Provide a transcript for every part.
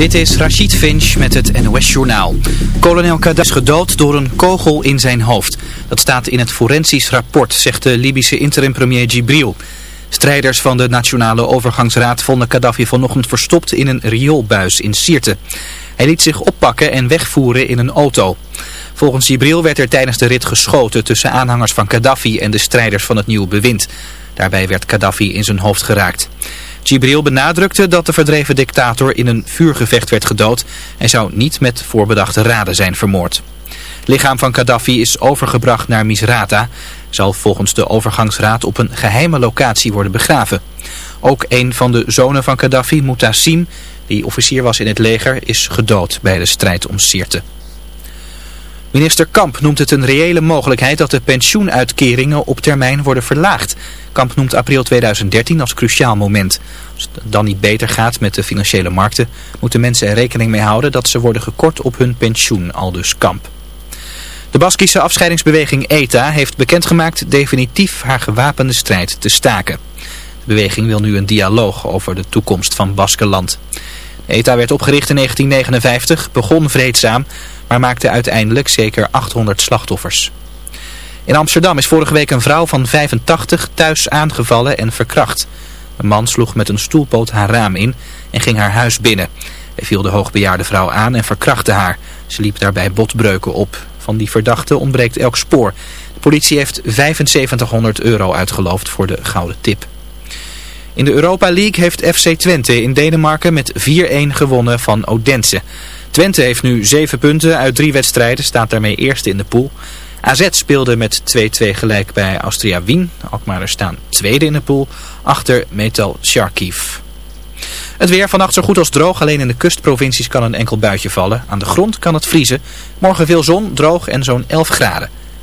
Dit is Rachid Finch met het NOS-journaal. Kolonel Gaddafi is gedood door een kogel in zijn hoofd. Dat staat in het forensisch rapport, zegt de Libische interim-premier Gibril. Strijders van de Nationale Overgangsraad vonden Gaddafi vanochtend verstopt in een rioolbuis in Sirte. Hij liet zich oppakken en wegvoeren in een auto. Volgens Gibril werd er tijdens de rit geschoten tussen aanhangers van Gaddafi en de strijders van het nieuwe bewind. Daarbij werd Gaddafi in zijn hoofd geraakt. Gibril benadrukte dat de verdreven dictator in een vuurgevecht werd gedood en zou niet met voorbedachte raden zijn vermoord. Lichaam van Gaddafi is overgebracht naar Misrata, zal volgens de overgangsraad op een geheime locatie worden begraven. Ook een van de zonen van Gaddafi, Mutassim, die officier was in het leger, is gedood bij de strijd om Sirte. Minister Kamp noemt het een reële mogelijkheid dat de pensioenuitkeringen op termijn worden verlaagd. Kamp noemt april 2013 als cruciaal moment. Als het dan niet beter gaat met de financiële markten, moeten mensen er rekening mee houden dat ze worden gekort op hun pensioen, aldus Kamp. De Baskische afscheidingsbeweging ETA heeft bekendgemaakt definitief haar gewapende strijd te staken. De beweging wil nu een dialoog over de toekomst van Baskenland. ETA werd opgericht in 1959, begon vreedzaam, maar maakte uiteindelijk zeker 800 slachtoffers. In Amsterdam is vorige week een vrouw van 85 thuis aangevallen en verkracht. Een man sloeg met een stoelpoot haar raam in en ging haar huis binnen. Hij viel de hoogbejaarde vrouw aan en verkrachtte haar. Ze liep daarbij botbreuken op. Van die verdachte ontbreekt elk spoor. De politie heeft 7500 euro uitgeloofd voor de gouden tip. In de Europa League heeft FC Twente in Denemarken met 4-1 gewonnen van Odense. Twente heeft nu 7 punten uit 3 wedstrijden, staat daarmee eerste in de pool. AZ speelde met 2-2 gelijk bij Austria Wien. Alkmaar staan tweede in de pool, achter Metal Sharkiv. Het weer vannacht zo goed als droog, alleen in de kustprovincies kan een enkel buitje vallen. Aan de grond kan het vriezen. Morgen veel zon, droog en zo'n 11 graden.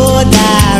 Your direction,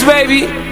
Baby.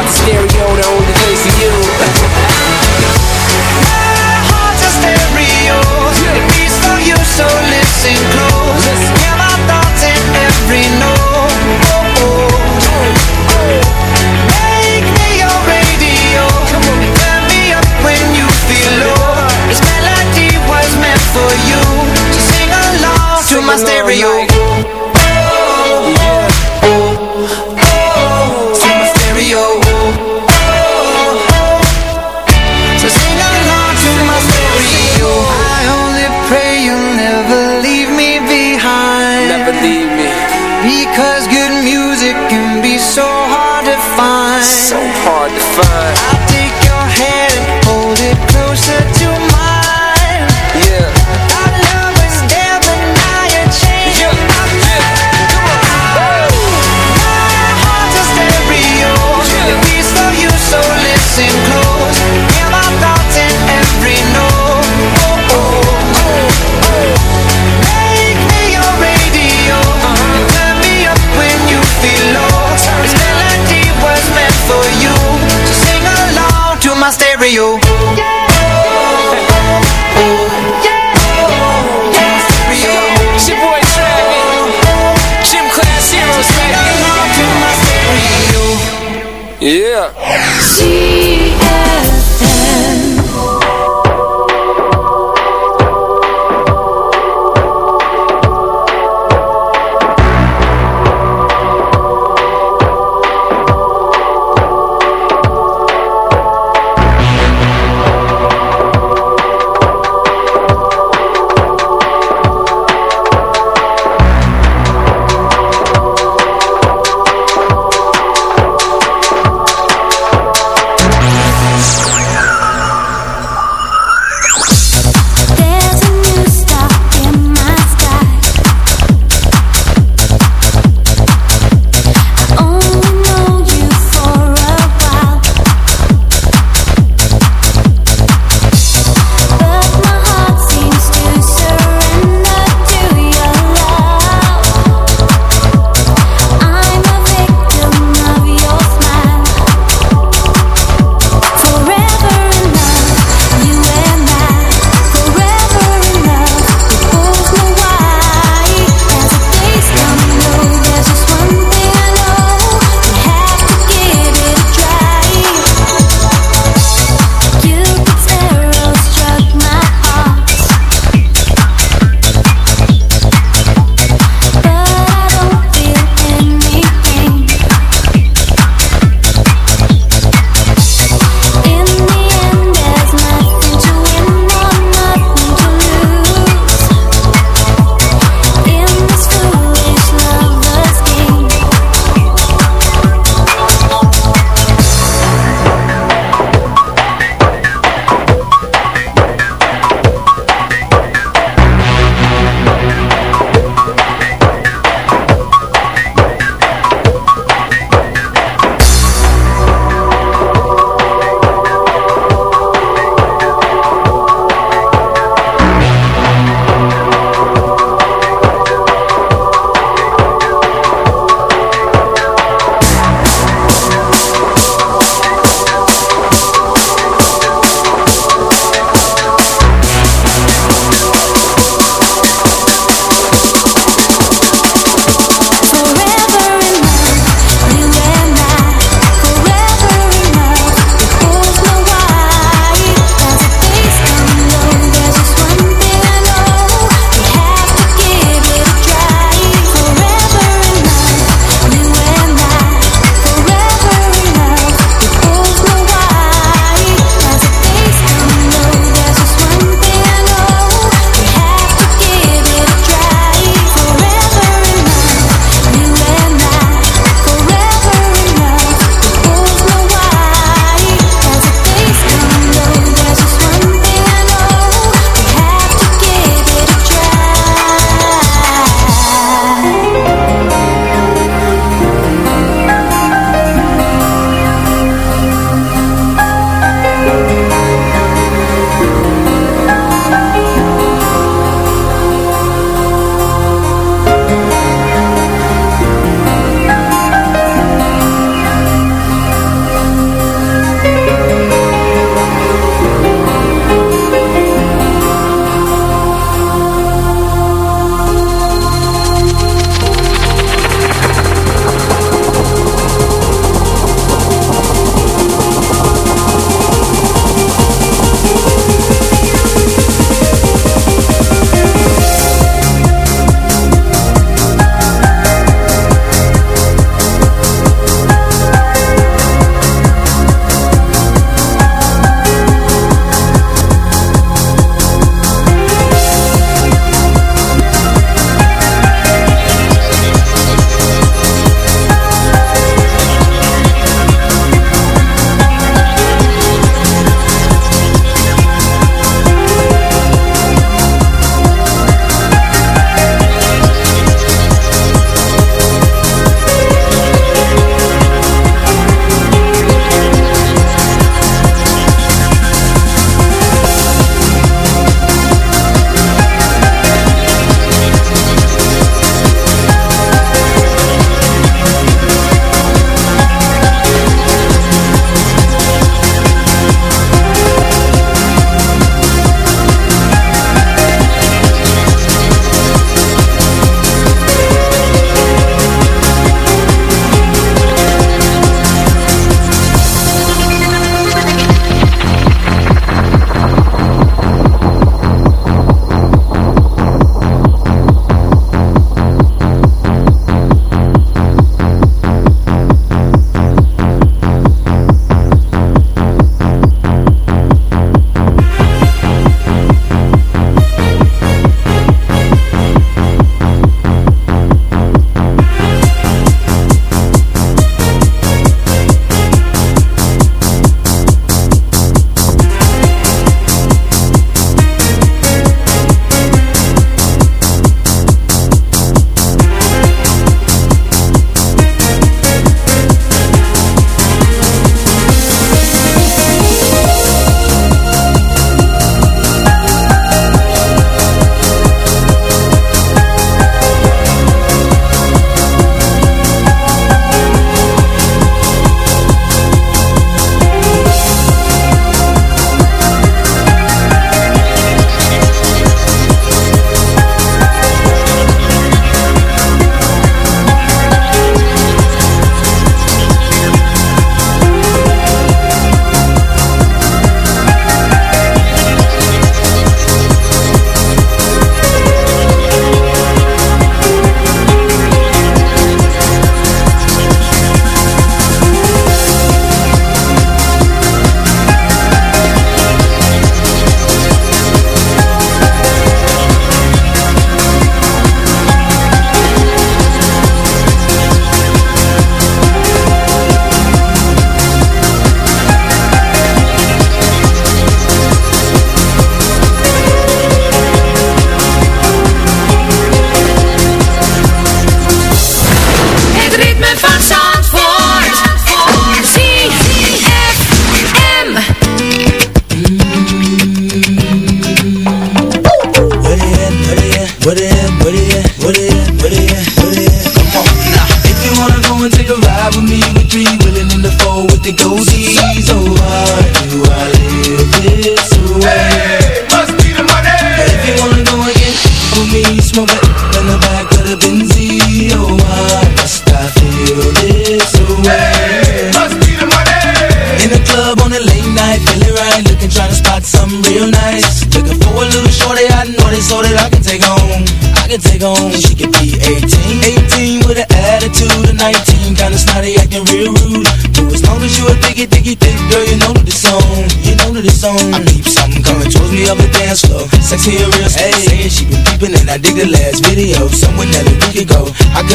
heart's a stereo, the place for you.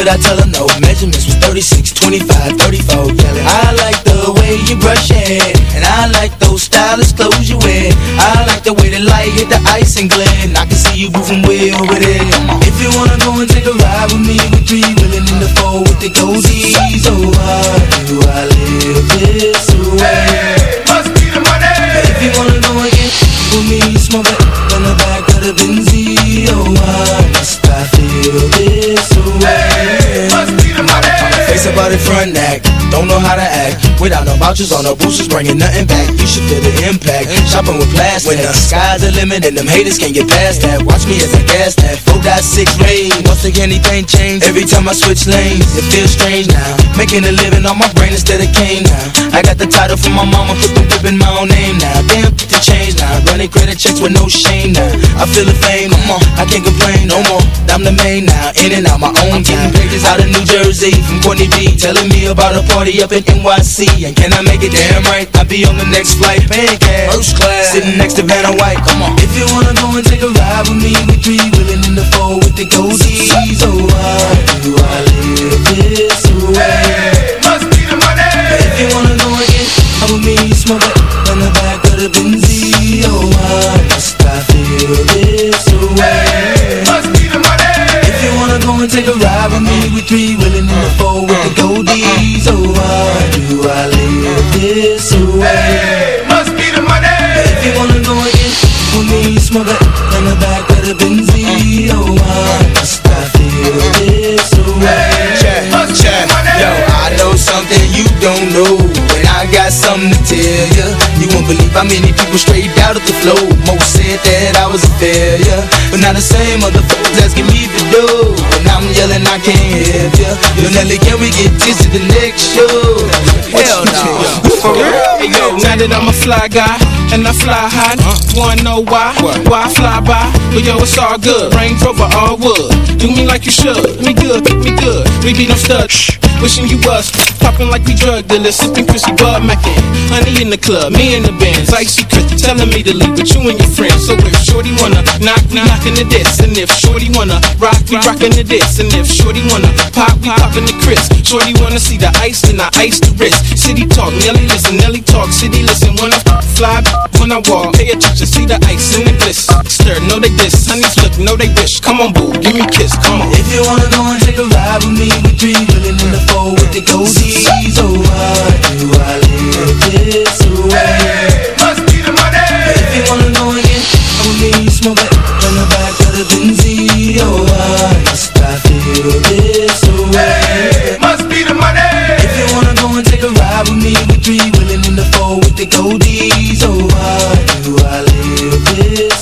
How could I tell her no? Measurements was 36, 25, 34. Yelling, I like the way you brush hair, and I like those stylish clothes you wear. I like the way the light hit the ice and glint. I can see you moving way over there. If you wanna go and take a ride with me, we three willing in the four with the goldies. Oh, why do I live It front act, don't know how to act. Without no vouchers on no boosters, bringing nothing back. You should feel the impact. Shopping with plastic. When the sky's the limit and them haters can't get past that. Watch me as I gas that. 4.6 range. Once again, anything change. Every time I switch lanes, it feels strange now. Making a living on my brain instead of cane now. I got the title from my mama, put the whip in my own name now. Damn, the change now. Running credit checks with no shame now. I feel the fame, come on, I can't complain no more. I'm the main now, in and out my own time. Pictures out of New Jersey from Courtney B, telling me about a party up in NYC. And can I make it damn right? I'll be on the next flight, paying cash, first class, sitting next to Vanna White. Come on, if you wanna go and take a ride with me, we three willing in the four with the goldies. Oh, why do I live this way? Must be the money. If you wanna go and get with me, smoke it in the back of the you and take a ride with me, we three willing in the four with the goldies. Oh, why do I live this way? Must be the money. If you wanna go and get with me, smoke it in the back of the Benzie. Oh, why must I feel this way? Check, check, yo, I know something you don't know, and I got something to tell ya. You won't believe how many people straight out of the flow. Most said that I was a failure, but now the same motherfuckers asking me to do, and I'm yelling I can't help ya. Yo, Nelly, can we get this to the next show? Hell no. For real? Hey, yo, now that I'm a fly guy and I fly high, wanna know why? Why I fly by? But yo, it's all good. Range Rover, all wood. Do me like you should. Me good, me good. We be no stud. Wishing you was popping like we drug dealers, sipping Chrissy Bud Mackin. Honey in the club, me in the bands, icy Chris telling me to leave with you and your friends. So if Shorty wanna knock, we knockin' the diss, and if Shorty wanna rock, we rockin' the diss, and if Shorty wanna pop, we poppin' the Chris. Shorty wanna see the ice, then I ice the wrist. City talk, Nelly listen, Nelly talk, city listen. When I fly, when I walk, pay attention, see the ice and the bliss. Stir, know they diss, honey flip, know they wish. Come on, boo, give me a kiss, come on. If you wanna go and take a ride with me, we three willing in the four with the goldies. Oh, why do I live three willing in the four with the goldies. Oh, why do I live this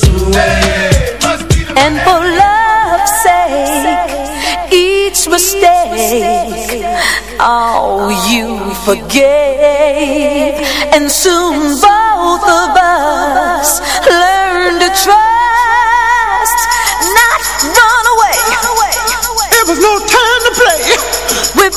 oh, you forgave. And soon both of us learn to trust, not run away. It was no time to play. We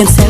tercer